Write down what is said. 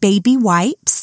baby wipes